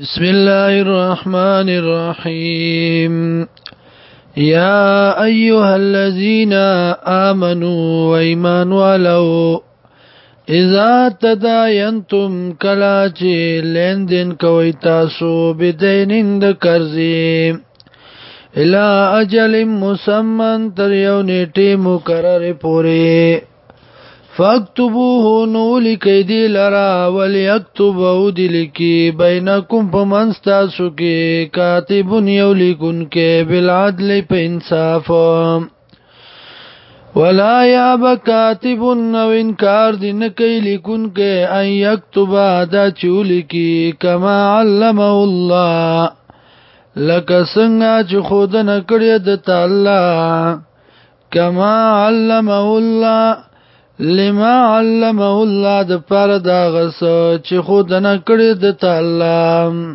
بسم الله الرحمن الرحيم يا أيها الذين آمنوا وإيمان ولو إذا تداينتم كلاج لندن كويتاسو بدين دكرزي إلى أجل مسمى تريونيتي مقرر پوري فاکتبوه نو لکی دی لرا ولیکتب او دی لکی بینکم پا منستاسو کی کاتبون یو لکن کی بالعدل پا انصافا ولا یاب کاتب نو انکار دی نکی لکن کی ان یکتبا دا چولی کی کما علمه الله لکه څنګه چې خود نه کړی د تعالی کما علمه الله لما علمه الله د پاره دا غس چې خود نه کړی د تعالی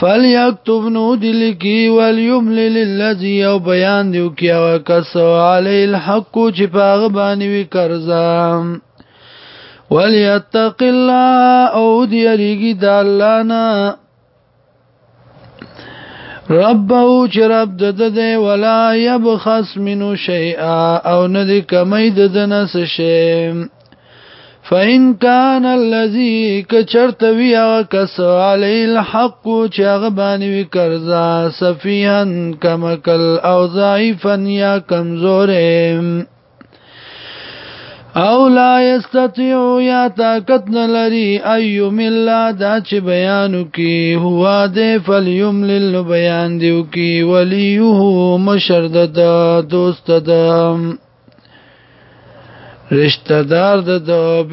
فليكتب نو دلکی وليملل الذي او بیان دیو کیا کس علی الحق چې پاغ باندې وی قرضا وليتق الله او دیریږي د الله نه ربو چې رب د د دی والله یا به خاص منو شي او نه د کمی د د نه شي فین کان الذي کچرتوی هغه کس علی الحق چې هغه باندې وی کرزا سفیهن کمکل او ضعیفن یا کمزورم او لا یستطيع یا طاقت نلری ایو ملا دا چې بیانو کی هوا دې فلیوم لل بیان دیو کی ولیه مشردد دوست د رشتہ دار د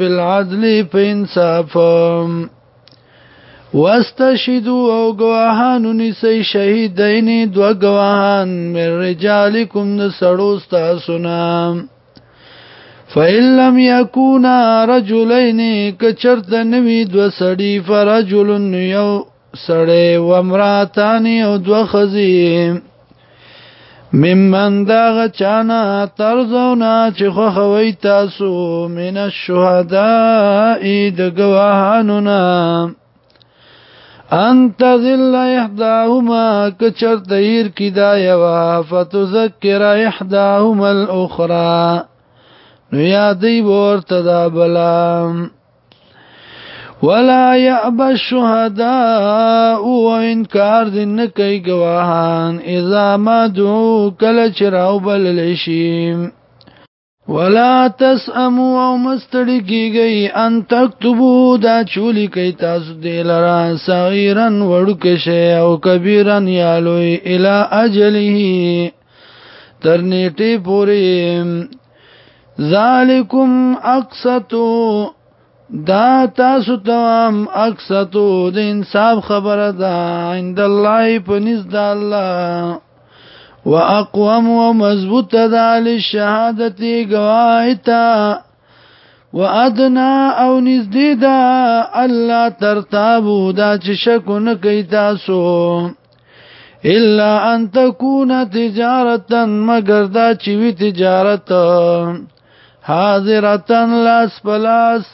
بالعدل په انصاف واستشهدوا او گواهان نسی شهیدین دو گواهان من رجالکم د سړوستا سنام فإن لم يكونا رجلين کچرت نوی دو سړی فرجل یو سړی و امراتان یو دو خزی ممن داغ چانا ترزونا چې خوخوي تاسو من الشهداء د گواهانونا انت ذل احداهما کچرت ایر کی دا یوا فتذکر احداهما الاخرى نو یادی ورته دا بلا ولا يأب الشهداء وانکار دین نه کوي گواهان اذا ما دعو کله چراو بل لشي ولا تسأموا او مستړی کیږي ان تكتبوا دا چولی کوي تاسو دې لرا صغیرن وړوک شي او کبیرن یالوی الی اجله تر نیټه پوری ذالکم اقسطو دا تاسو توام اقسطو د انصاف خبره ده عند الله په نزد الله واقوم ومضبوط ده للشهادت گواهتا وادنا او نزدې ده الله ترتابو دا چې شک نه کوي تاسو الا ان تكون تجارتا مگر دا چې وی تجارت حاضرتن لاس پلاس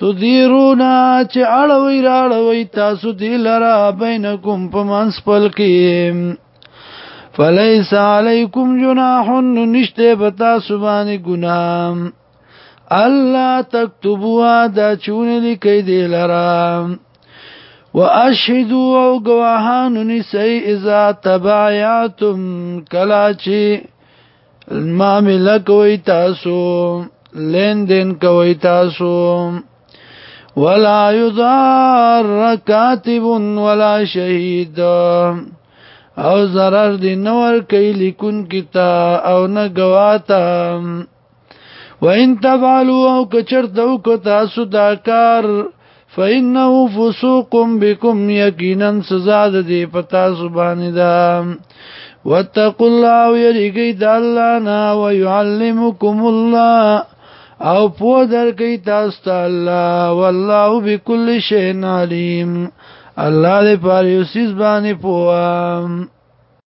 تدیرونا چې اړوي راړوي تاسو دې لرا بینکم پمنس پلکی فلیس علیکم جناح نشته بتا سبحان گنام الله تکتبوا دا چون لیکي دې لرا واشهدوا او گواهان نسي اذا تبعتم کلاچی معامله کوي تاسو لین دین کوي تاسو ولا یضار کاتب ولا شهید او zarar دی نور کوي لیکون کیتا او نه گواتا وان تفعلوا او کچرتو کو تاسو دا کار فإنه فسوق بكم يقينا سزا د دې پتا سبحان دا واتقوا الله ويرګي د الله نه او يعلمكم الله او په درګي تاسو ته الله والله بكل شيء عليم الله دې پاره یو سیس باندې پوام